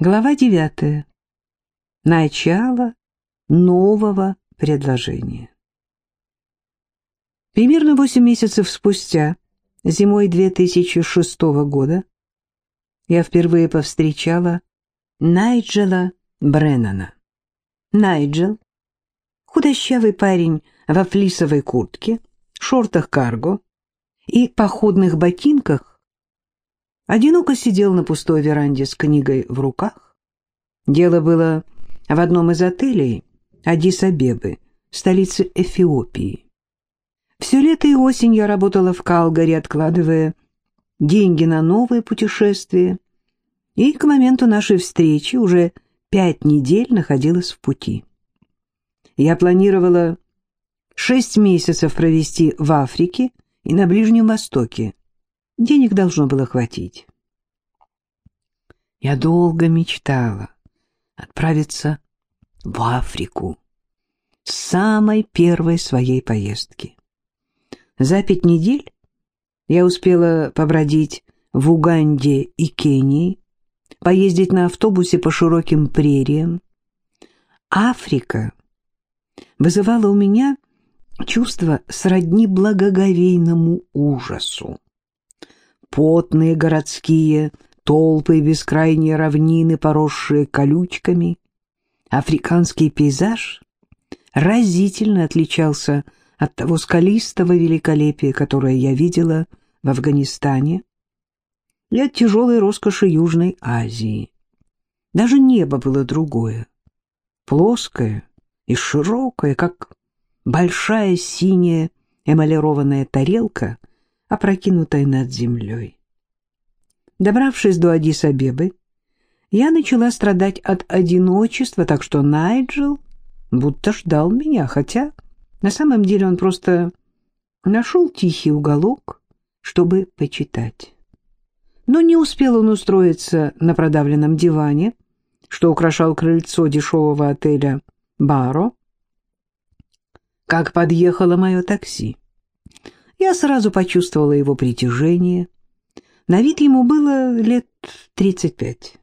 Глава девятая. Начало нового предложения. Примерно восемь месяцев спустя, зимой 2006 года, я впервые повстречала Найджела Бреннана. Найджел, худощавый парень во флисовой куртке, шортах карго и походных ботинках, одиноко сидел на пустой веранде с книгой в руках. Дело было в одном из отелей Адис-Абебы, столицы Эфиопии. Все лето и осень я работала в Калгари, откладывая деньги на новые путешествия, и к моменту нашей встречи уже пять недель находилась в пути. Я планировала шесть месяцев провести в Африке и на Ближнем Востоке, Денег должно было хватить. Я долго мечтала отправиться в Африку с самой первой своей поездки. За пять недель я успела побродить в Уганде и Кении, поездить на автобусе по широким прериям. Африка вызывала у меня чувство сродни благоговейному ужасу потные городские толпы и бескрайние равнины, поросшие колючками. Африканский пейзаж разительно отличался от того скалистого великолепия, которое я видела в Афганистане, и от тяжелой роскоши Южной Азии. Даже небо было другое, плоское и широкое, как большая синяя эмалированная тарелка опрокинутой над землей. Добравшись до Адис-Абебы, я начала страдать от одиночества, так что Найджел будто ждал меня, хотя на самом деле он просто нашел тихий уголок, чтобы почитать. Но не успел он устроиться на продавленном диване, что украшал крыльцо дешевого отеля «Баро», как подъехало мое такси. Я сразу почувствовала его притяжение. На вид ему было лет тридцать пять.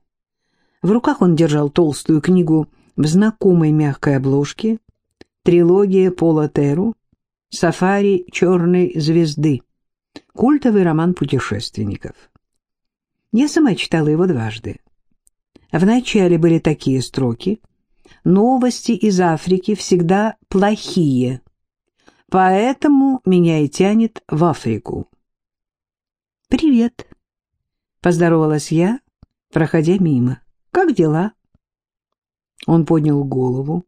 В руках он держал толстую книгу в знакомой мягкой обложке «Трилогия Пола Теру. Сафари черной звезды. Культовый роман путешественников». Я сама читала его дважды. Вначале были такие строки «Новости из Африки всегда плохие», Поэтому меня и тянет в Африку. «Привет», — поздоровалась я, проходя мимо. «Как дела?» Он поднял голову.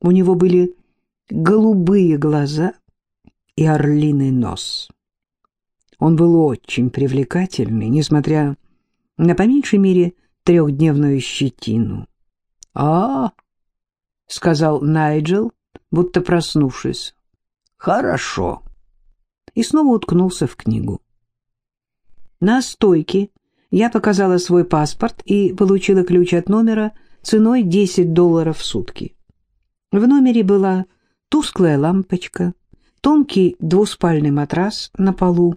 У него были голубые глаза и орлиный нос. Он был очень привлекательный, несмотря на по меньшей мере трехдневную щетину. «А, -а — сказал Найджел, будто проснувшись. Хорошо. И снова уткнулся в книгу. На стойке я показала свой паспорт и получила ключ от номера ценой 10 долларов в сутки. В номере была тусклая лампочка, тонкий двуспальный матрас на полу,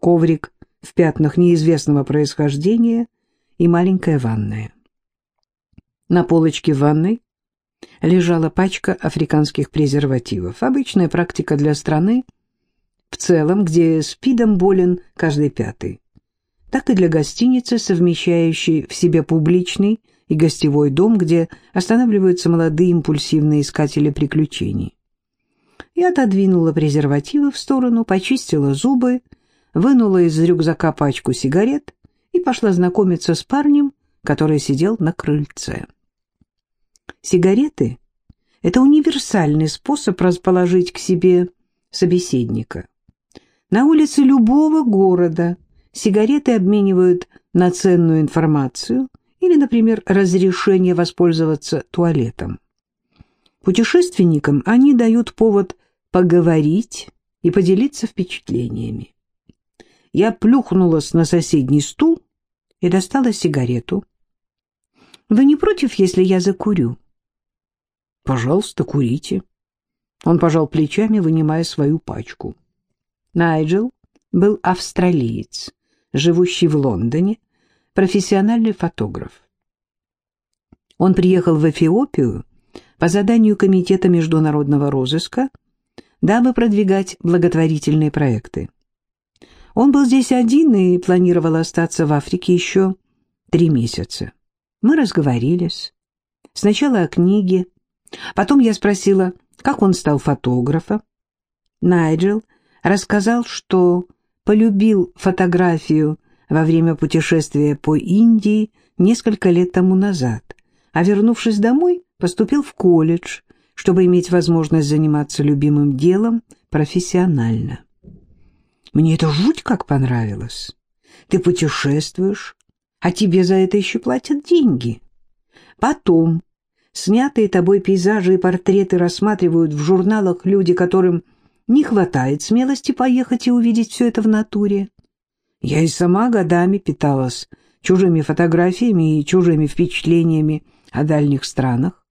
коврик в пятнах неизвестного происхождения и маленькая ванная. На полочке в ванной лежала пачка африканских презервативов. Обычная практика для страны в целом, где СПИДом болен каждый пятый. Так и для гостиницы, совмещающей в себе публичный и гостевой дом, где останавливаются молодые импульсивные искатели приключений. Я отодвинула презервативы в сторону, почистила зубы, вынула из рюкзака пачку сигарет и пошла знакомиться с парнем, который сидел на крыльце. Сигареты — это универсальный способ расположить к себе собеседника. На улице любого города сигареты обменивают на ценную информацию или, например, разрешение воспользоваться туалетом. Путешественникам они дают повод поговорить и поделиться впечатлениями. Я плюхнулась на соседний стул и достала сигарету. «Вы не против, если я закурю?» «Пожалуйста, курите». Он пожал плечами, вынимая свою пачку. Найджел был австралиец, живущий в Лондоне, профессиональный фотограф. Он приехал в Эфиопию по заданию Комитета международного розыска, дабы продвигать благотворительные проекты. Он был здесь один и планировал остаться в Африке еще три месяца. Мы разговорились. Сначала о книге, потом я спросила, как он стал фотографом. Найджел рассказал, что полюбил фотографию во время путешествия по Индии несколько лет тому назад, а вернувшись домой, поступил в колледж, чтобы иметь возможность заниматься любимым делом профессионально. Мне это жуть как понравилось. Ты путешествуешь, а тебе за это еще платят деньги. Потом снятые тобой пейзажи и портреты рассматривают в журналах люди, которым не хватает смелости поехать и увидеть все это в натуре. Я и сама годами питалась чужими фотографиями и чужими впечатлениями о дальних странах.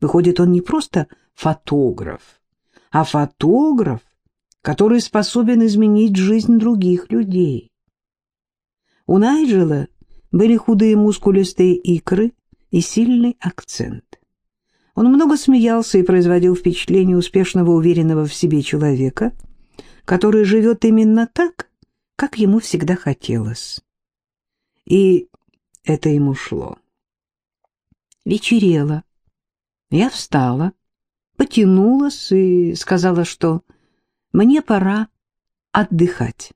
Выходит, он не просто фотограф, а фотограф, который способен изменить жизнь других людей. У Найджела были худые мускулистые икры и сильный акцент. Он много смеялся и производил впечатление успешного, уверенного в себе человека, который живет именно так, как ему всегда хотелось. И это ему шло. Вечерело. Я встала, потянулась и сказала, что мне пора отдыхать,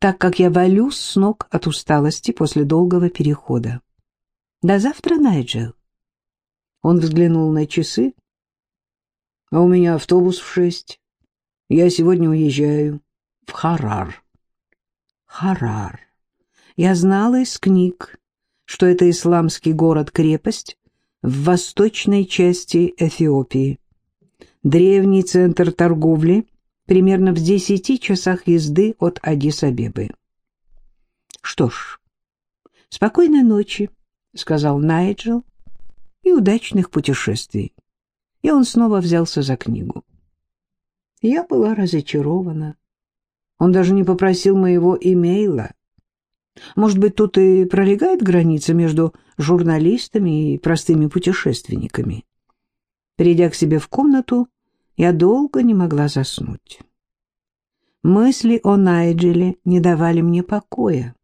так как я валюсь с ног от усталости после долгого перехода. До завтра, Найджел. Он взглянул на часы. А у меня автобус в шесть. Я сегодня уезжаю в Харар. Харар. Я знала из книг, что это исламский город-крепость в восточной части Эфиопии. Древний центр торговли примерно в десяти часах езды от Адис-Абебы. «Что ж, спокойной ночи», — сказал Найджел, — «и удачных путешествий». И он снова взялся за книгу. Я была разочарована. Он даже не попросил моего имейла. Может быть, тут и пролегает граница между журналистами и простыми путешественниками. Придя к себе в комнату, я долго не могла заснуть. Мысли о Найджеле не давали мне покоя.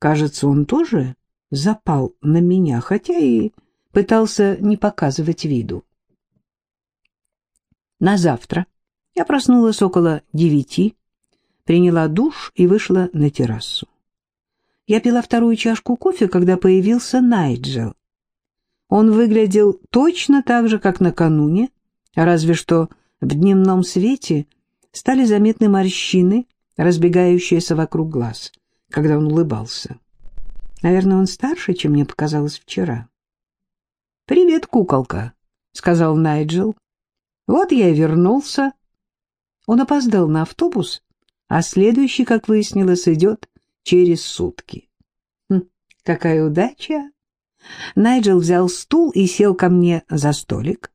Кажется, он тоже запал на меня, хотя и пытался не показывать виду. На завтра я проснулась около девяти, приняла душ и вышла на террасу. Я пила вторую чашку кофе, когда появился Найджел. Он выглядел точно так же, как накануне, разве что в дневном свете стали заметны морщины, разбегающиеся вокруг глаз, когда он улыбался. Наверное, он старше, чем мне показалось вчера. «Привет, куколка», — сказал Найджел. «Вот я и вернулся». Он опоздал на автобус, а следующий, как выяснилось, идет через сутки. Хм, какая удача! Найджел взял стул и сел ко мне за столик.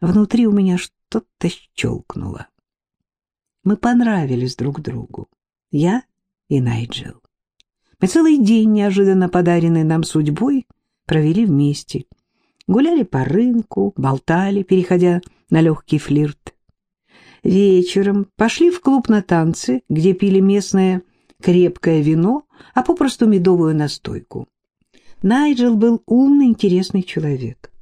Внутри у меня что-то щелкнуло. Мы понравились друг другу, я и Найджел. Мы целый день, неожиданно подаренный нам судьбой, провели вместе. Гуляли по рынку, болтали, переходя на легкий флирт. Вечером пошли в клуб на танцы, где пили местное крепкое вино, а попросту медовую настойку. Найджел был умный, интересный человек.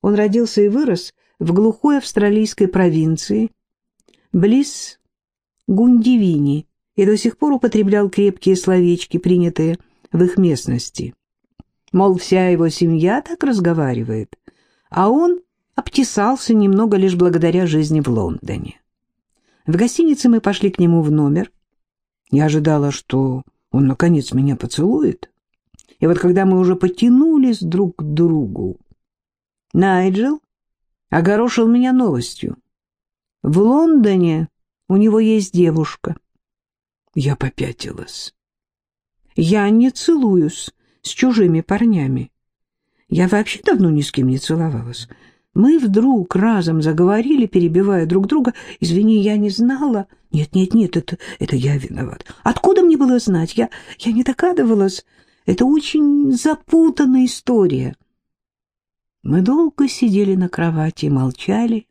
Он родился и вырос в глухой австралийской провинции, близ Гундивини, и до сих пор употреблял крепкие словечки, принятые в их местности. Мол, вся его семья так разговаривает, а он обтесался немного лишь благодаря жизни в Лондоне. В гостинице мы пошли к нему в номер, я ожидала, что он, наконец, меня поцелует. И вот когда мы уже потянулись друг к другу, Найджел огорошил меня новостью. В Лондоне у него есть девушка. Я попятилась. Я не целуюсь с чужими парнями. Я вообще давно ни с кем не целовалась. Мы вдруг разом заговорили, перебивая друг друга. «Извини, я не знала». «Нет, нет, нет, это, это я виноват». «Откуда мне было знать? Я, я не догадывалась. Это очень запутанная история». Мы долго сидели на кровати и молчали,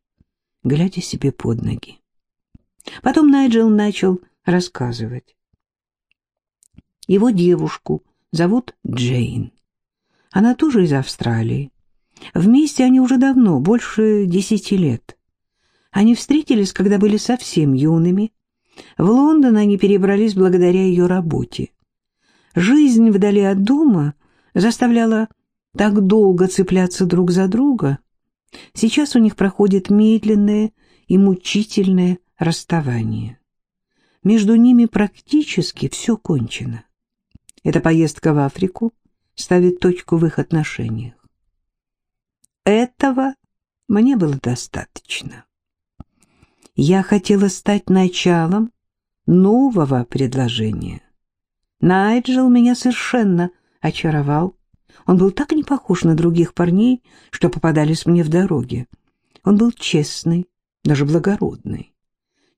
глядя себе под ноги. Потом Найджел начал рассказывать. Его девушку зовут Джейн. Она тоже из Австралии. Вместе они уже давно, больше десяти лет. Они встретились, когда были совсем юными. В Лондон они перебрались благодаря ее работе. Жизнь вдали от дома заставляла так долго цепляться друг за друга. Сейчас у них проходит медленное и мучительное расставание. Между ними практически все кончено. Эта поездка в Африку ставит точку в их отношениях. Этого мне было достаточно. Я хотела стать началом нового предложения. Найджел меня совершенно очаровал. Он был так не похож на других парней, что попадались мне в дороге. Он был честный, даже благородный.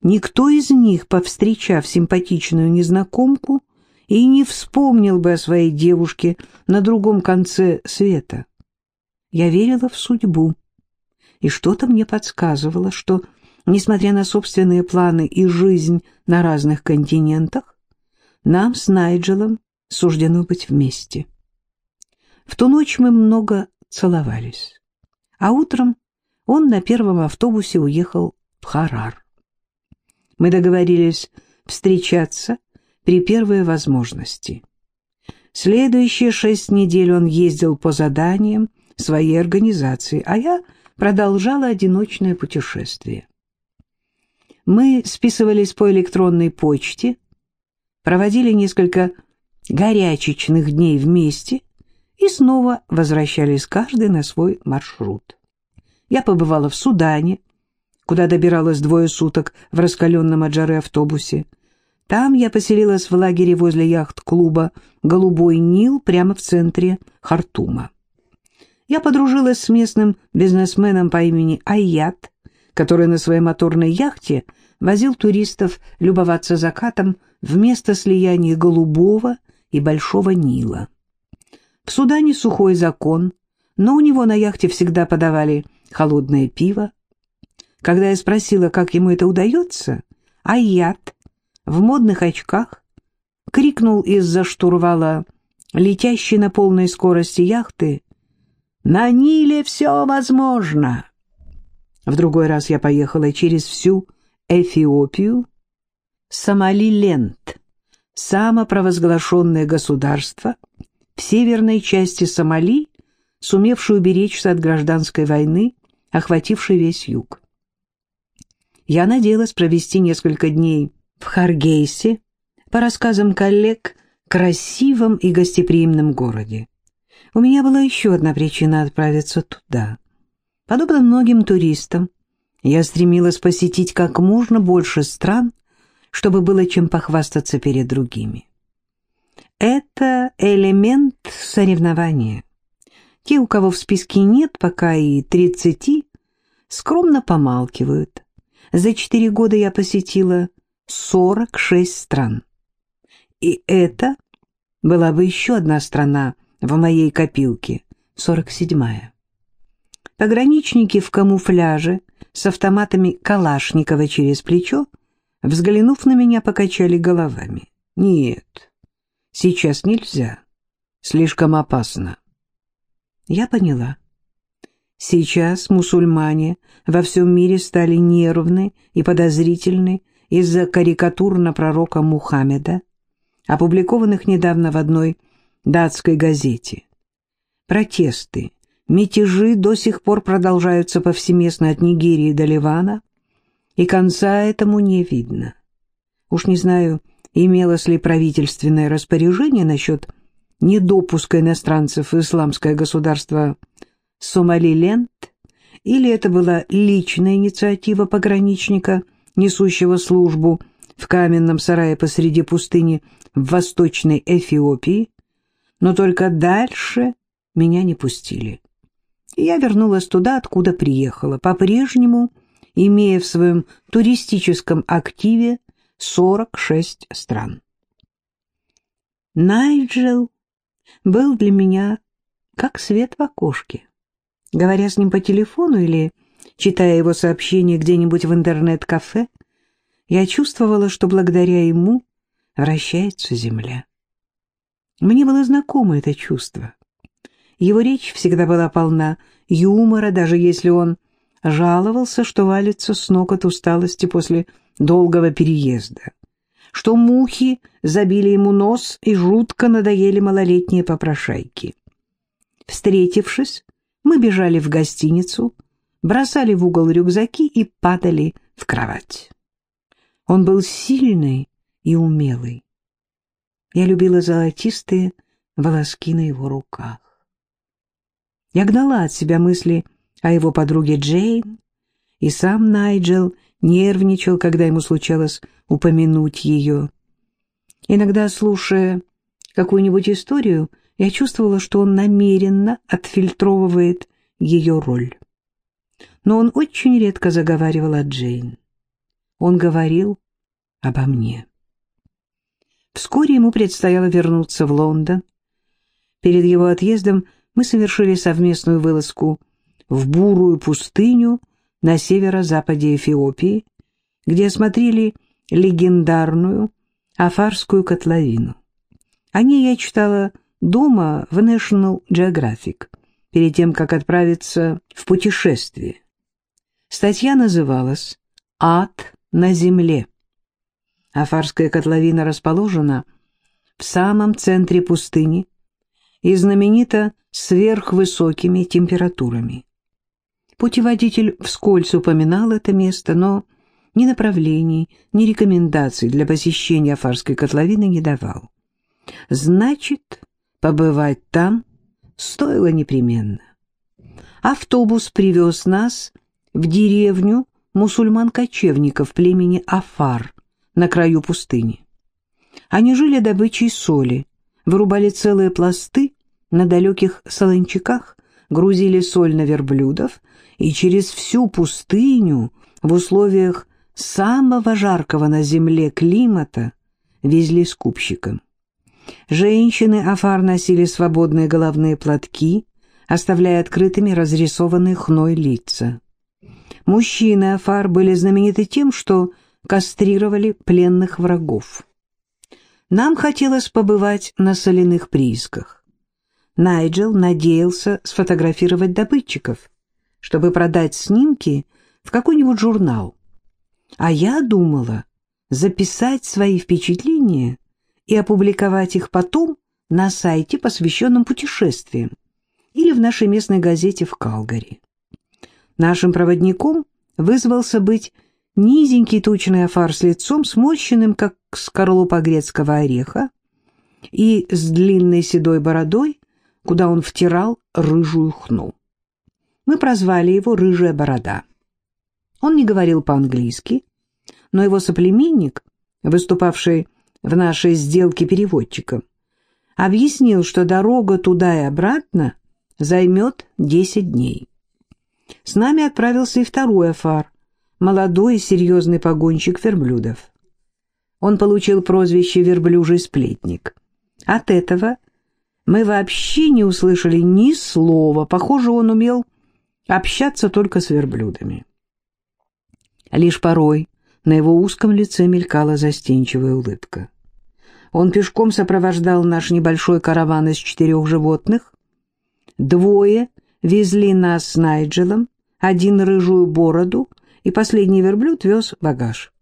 Никто из них, повстречав симпатичную незнакомку, и не вспомнил бы о своей девушке на другом конце света. Я верила в судьбу, и что-то мне подсказывало, что, несмотря на собственные планы и жизнь на разных континентах, нам с Найджелом суждено быть вместе. В ту ночь мы много целовались, а утром он на первом автобусе уехал в Харар. Мы договорились встречаться при первой возможности. Следующие шесть недель он ездил по заданиям своей организации, а я продолжала одиночное путешествие. Мы списывались по электронной почте, проводили несколько горячечных дней вместе и снова возвращались каждый на свой маршрут. Я побывала в Судане, куда добиралась двое суток в раскаленном от жары автобусе, там я поселилась в лагере возле яхт-клуба «Голубой Нил» прямо в центре Хартума. Я подружилась с местным бизнесменом по имени Айят, который на своей моторной яхте возил туристов любоваться закатом вместо слияния Голубого и Большого Нила. В Судане сухой закон, но у него на яхте всегда подавали холодное пиво. Когда я спросила, как ему это удается, Айят в модных очках, крикнул из-за штурвала летящей на полной скорости яхты «На Ниле все возможно!» В другой раз я поехала через всю Эфиопию, Сомалиленд, самопровозглашенное государство в северной части Сомали, сумевшее уберечься от гражданской войны, охватившей весь юг. Я надеялась провести несколько дней в Харгейсе, по рассказам коллег, красивом и гостеприимном городе. У меня была еще одна причина отправиться туда. Подобно многим туристам, я стремилась посетить как можно больше стран, чтобы было чем похвастаться перед другими. Это элемент соревнования. Те, у кого в списке нет пока и тридцати, скромно помалкивают. За четыре года я посетила 46 стран. И это была бы еще одна страна в моей копилке, 47-я. Пограничники в камуфляже с автоматами Калашникова через плечо, взглянув на меня, покачали головами. Нет, сейчас нельзя, слишком опасно. Я поняла. Сейчас мусульмане во всем мире стали нервны и подозрительны из-за карикатур на пророка Мухаммеда, опубликованных недавно в одной датской газете. Протесты, мятежи до сих пор продолжаются повсеместно от Нигерии до Ливана, и конца этому не видно. Уж не знаю, имелось ли правительственное распоряжение насчет недопуска иностранцев в исламское государство Сомалиленд, или это была личная инициатива пограничника – несущего службу в каменном сарае посреди пустыни в Восточной Эфиопии, но только дальше меня не пустили. Я вернулась туда, откуда приехала, по-прежнему имея в своем туристическом активе 46 стран. Найджел был для меня как свет в окошке. говоря с ним по телефону или читая его сообщения где-нибудь в интернет-кафе, я чувствовала, что благодаря ему вращается земля. Мне было знакомо это чувство. Его речь всегда была полна юмора, даже если он жаловался, что валится с ног от усталости после долгого переезда, что мухи забили ему нос и жутко надоели малолетние попрошайки. Встретившись, мы бежали в гостиницу, бросали в угол рюкзаки и падали в кровать. Он был сильный и умелый. Я любила золотистые волоски на его руках. Я гнала от себя мысли о его подруге Джейн, и сам Найджел нервничал, когда ему случалось упомянуть ее. Иногда, слушая какую-нибудь историю, я чувствовала, что он намеренно отфильтровывает ее роль. Но он очень редко заговаривал о Джейн. Он говорил обо мне. Вскоре ему предстояло вернуться в Лондон. Перед его отъездом мы совершили совместную вылазку в бурую пустыню на северо-западе Эфиопии, где осмотрели легендарную Афарскую котловину. О ней я читала дома в National Geographic перед тем, как отправиться в путешествие. Статья называлась «Ад на земле». Афарская котловина расположена в самом центре пустыни и знаменита сверхвысокими температурами. Путеводитель вскользь упоминал это место, но ни направлений, ни рекомендаций для посещения Афарской котловины не давал. Значит, побывать там стоило непременно. Автобус привез нас в деревню мусульман-кочевников племени Афар на краю пустыни. Они жили добычей соли, вырубали целые пласты на далеких солончаках, грузили соль на верблюдов и через всю пустыню в условиях самого жаркого на земле климата везли скупщикам. Женщины Афар носили свободные головные платки, оставляя открытыми разрисованные хной лица. Мужчины Афар были знамениты тем, что кастрировали пленных врагов. Нам хотелось побывать на соляных приисках. Найджел надеялся сфотографировать добытчиков, чтобы продать снимки в какой-нибудь журнал. А я думала записать свои впечатления и опубликовать их потом на сайте, посвященном путешествиям, или в нашей местной газете в Калгари. Нашим проводником вызвался быть низенький тучный афар с лицом, сморщенным, как скорлупа грецкого ореха, и с длинной седой бородой, куда он втирал рыжую хну. Мы прозвали его «Рыжая борода». Он не говорил по-английски, но его соплеменник, выступавший в нашей сделке переводчиком, объяснил, что дорога туда и обратно займет 10 дней. С нами отправился и второй афар, молодой и серьезный погонщик верблюдов. Он получил прозвище «верблюжий сплетник». От этого мы вообще не услышали ни слова, похоже, он умел общаться только с верблюдами. Лишь порой на его узком лице мелькала застенчивая улыбка. Он пешком сопровождал наш небольшой караван из четырех животных. Двое везли нас с Найджелом, один рыжую бороду, и последний верблюд вез багаж.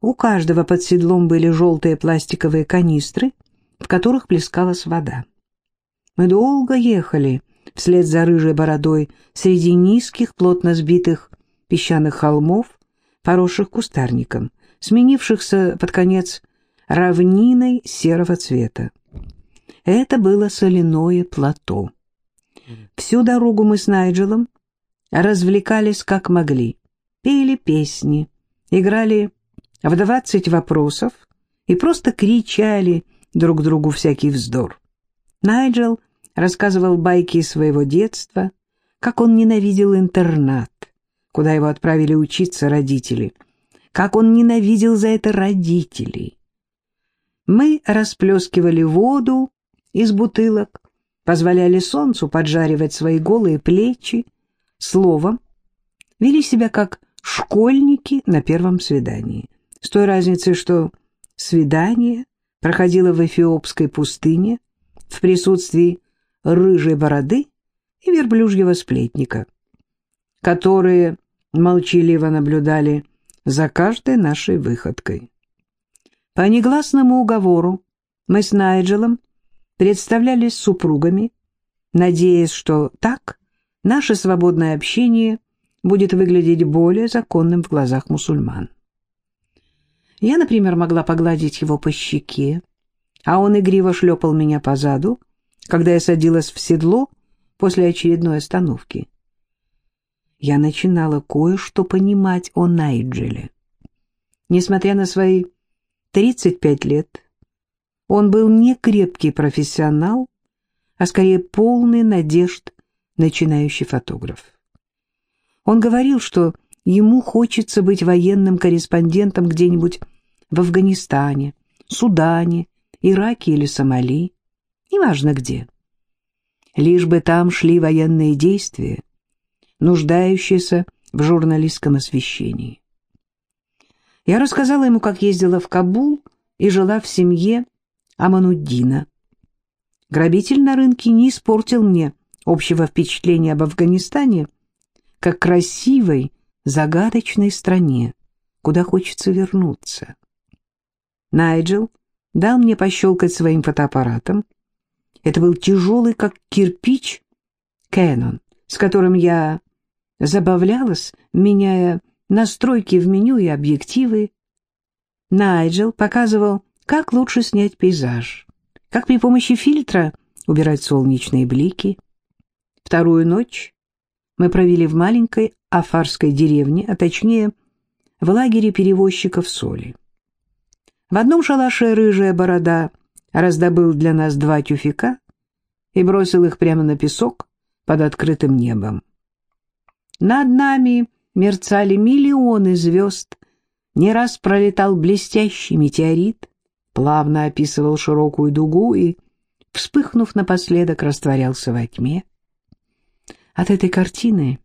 У каждого под седлом были желтые пластиковые канистры, в которых плескалась вода. Мы долго ехали вслед за рыжей бородой среди низких, плотно сбитых песчаных холмов, поросших кустарником, сменившихся под конец равниной серого цвета. Это было соляное плато. Всю дорогу мы с Найджелом развлекались как могли, пели песни, играли в двадцать вопросов и просто кричали друг другу всякий вздор. Найджел рассказывал байки своего детства, как он ненавидел интернат, куда его отправили учиться родители, как он ненавидел за это родителей. Мы расплескивали воду из бутылок, позволяли солнцу поджаривать свои голые плечи, Словом, вели себя как школьники на первом свидании. С той разницей, что свидание проходило в эфиопской пустыне в присутствии рыжей бороды и верблюжьего сплетника, которые молчаливо наблюдали за каждой нашей выходкой. По негласному уговору мы с Найджелом представлялись супругами, надеясь, что так наше свободное общение будет выглядеть более законным в глазах мусульман. Я, например, могла погладить его по щеке, а он игриво шлепал меня по заду, когда я садилась в седло после очередной остановки. Я начинала кое-что понимать о Найджеле. Несмотря на свои 35 лет, он был не крепкий профессионал, а скорее полный надежд начинающий фотограф. Он говорил, что ему хочется быть военным корреспондентом где-нибудь в Афганистане, Судане, Ираке или Сомали, неважно где. Лишь бы там шли военные действия, нуждающиеся в журналистском освещении. Я рассказала ему, как ездила в Кабул и жила в семье Амануддина. Грабитель на рынке не испортил мне общего впечатления об Афганистане, как красивой, загадочной стране, куда хочется вернуться. Найджел дал мне пощелкать своим фотоаппаратом. Это был тяжелый, как кирпич, Canon, с которым я забавлялась, меняя настройки в меню и объективы. Найджел показывал, как лучше снять пейзаж, как при помощи фильтра убирать солнечные блики. Вторую ночь мы провели в маленькой афарской деревне, а точнее в лагере перевозчиков соли. В одном шалаше рыжая борода раздобыл для нас два тюфика и бросил их прямо на песок под открытым небом. Над нами мерцали миллионы звезд, не раз пролетал блестящий метеорит, плавно описывал широкую дугу и, вспыхнув напоследок, растворялся во тьме. От этой картины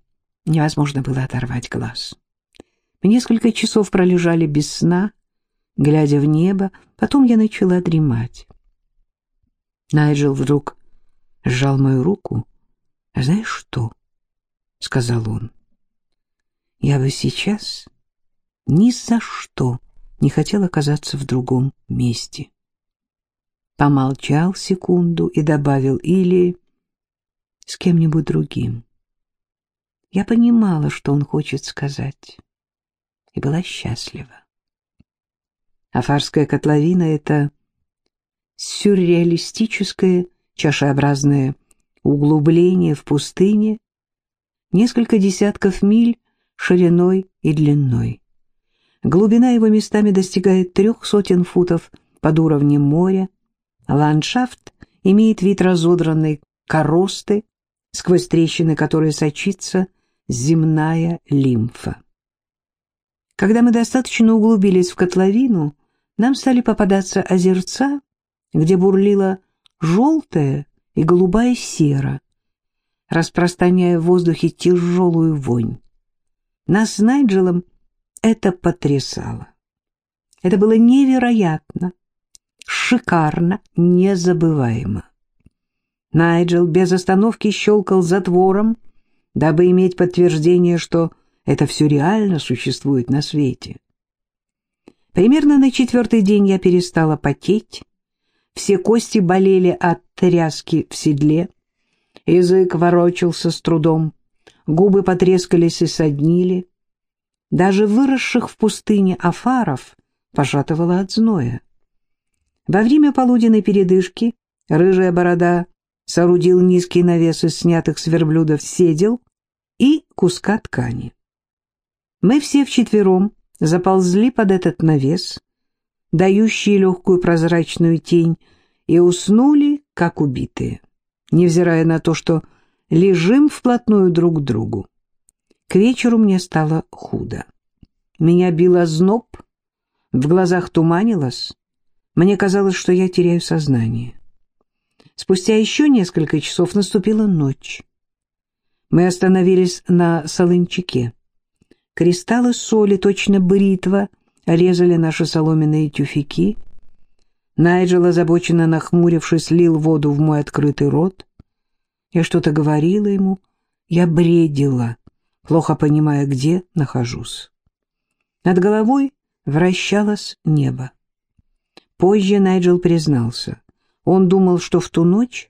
невозможно было оторвать глаз. Мы несколько часов пролежали без сна, глядя в небо, потом я начала дремать. Найджел вдруг сжал мою руку. «А знаешь что?» — сказал он. «Я бы сейчас ни за что не хотел оказаться в другом месте». Помолчал секунду и добавил «или с кем-нибудь другим». Я понимала, что он хочет сказать, и была счастлива. Афарская котловина — это сюрреалистическое чашеобразное углубление в пустыне, несколько десятков миль шириной и длиной. Глубина его местами достигает трех сотен футов под уровнем моря. Ландшафт имеет вид разодранной коросты, сквозь трещины которой сочится земная лимфа. Когда мы достаточно углубились в котловину, нам стали попадаться озерца, где бурлила желтая и голубая сера, распространяя в воздухе тяжелую вонь. Нас с Найджелом это потрясало. Это было невероятно, шикарно, незабываемо. Найджел без остановки щелкал затвором, дабы иметь подтверждение, что это все реально существует на свете. Примерно на четвертый день я перестала потеть, все кости болели от тряски в седле, язык ворочался с трудом, губы потрескались и соднили. Даже выросших в пустыне афаров пошатывало от зноя. Во время полуденной передышки рыжая борода соорудил низкий навес из снятых с верблюдов седел и куска ткани. Мы все вчетвером заползли под этот навес, дающий легкую прозрачную тень, и уснули, как убитые, невзирая на то, что лежим вплотную друг к другу. К вечеру мне стало худо. Меня било зноб, в глазах туманилось, мне казалось, что я теряю сознание. Спустя еще несколько часов наступила ночь. Мы остановились на Солончаке. Кристаллы соли, точно бритва, резали наши соломенные тюфяки. Найджел, озабоченно нахмурившись, лил воду в мой открытый рот. Я что-то говорила ему, я бредила, плохо понимая, где нахожусь. Над головой вращалось небо. Позже Найджел признался. Он думал, что в ту ночь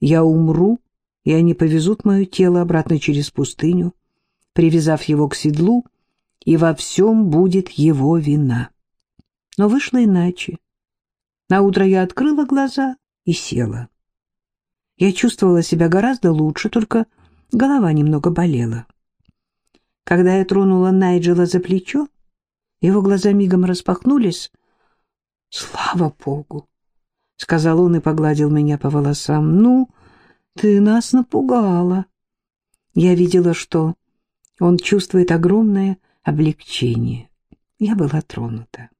я умру, и они повезут мое тело обратно через пустыню, привязав его к седлу, и во всем будет его вина. Но вышло иначе. Наутро я открыла глаза и села. Я чувствовала себя гораздо лучше, только голова немного болела. Когда я тронула Найджела за плечо, его глаза мигом распахнулись. «Слава Богу!» — сказал он и погладил меня по волосам. «Ну, ты нас напугала». Я видела, что он чувствует огромное облегчение. Я была тронута.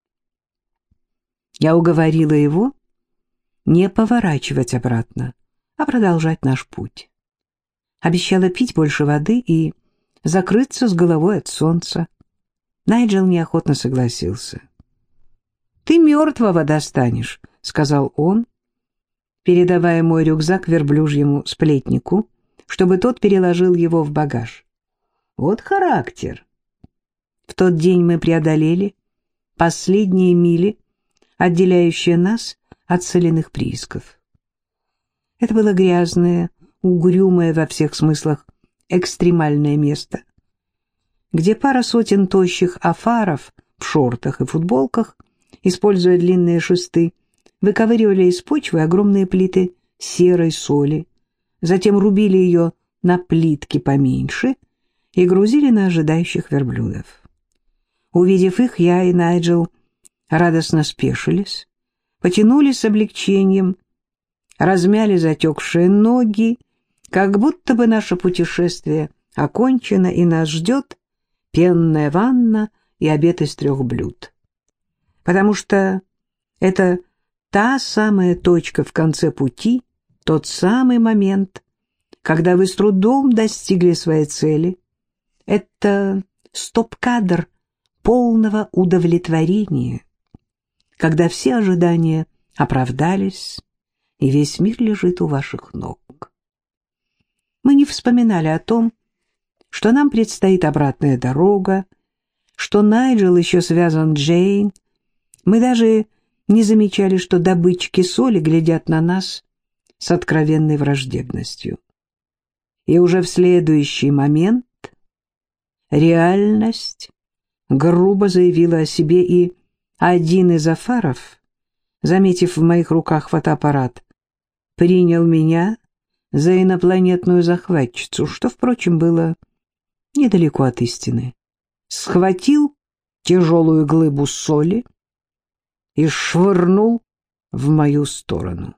Я уговорила его не поворачивать обратно, а продолжать наш путь. Обещала пить больше воды и закрыться с головой от солнца. Найджел неохотно согласился. «Ты мертвого достанешь», — сказал он, передавая мой рюкзак верблюжьему сплетнику, чтобы тот переложил его в багаж. «Вот характер». В тот день мы преодолели последние мили, отделяющие нас от соляных приисков. Это было грязное, угрюмое во всех смыслах экстремальное место, где пара сотен тощих афаров в шортах и футболках, используя длинные шесты, выковыривали из почвы огромные плиты серой соли, затем рубили ее на плитки поменьше и грузили на ожидающих верблюдов. Увидев их, я и Найджел радостно спешились, потянулись с облегчением, размяли затекшие ноги, как будто бы наше путешествие окончено и нас ждет пенная ванна и обед из трех блюд. Потому что это та самая точка в конце пути, тот самый момент, когда вы с трудом достигли своей цели. Это стоп-кадр полного удовлетворения, когда все ожидания оправдались, и весь мир лежит у ваших ног. Мы не вспоминали о том, что нам предстоит обратная дорога, что Найджел еще связан Джейн. Мы даже не замечали, что добытчики соли глядят на нас с откровенной враждебностью. И уже в следующий момент реальность грубо заявила о себе, и один из афаров, заметив в моих руках фотоаппарат, принял меня за инопланетную захватчицу, что, впрочем, было недалеко от истины. Схватил тяжелую глыбу соли и швырнул в мою сторону.